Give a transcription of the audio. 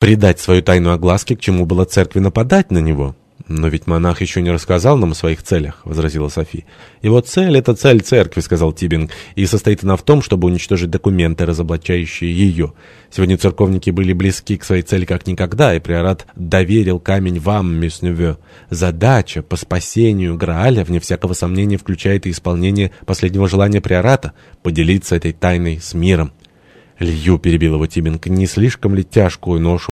предать свою тайну огласке, к чему было церкви нападать на него. «Но ведь монах еще не рассказал нам о своих целях», — возразила Софи. «Его цель — это цель церкви», — сказал Тибинг, «и состоит она в том, чтобы уничтожить документы, разоблачающие ее. Сегодня церковники были близки к своей цели как никогда, и приорат доверил камень вам, мисс Нюве. Задача по спасению Грааля, вне всякого сомнения, включает и исполнение последнего желания приората — поделиться этой тайной с миром». Лью перебил его Тибинг, не слишком ли тяжкую ношу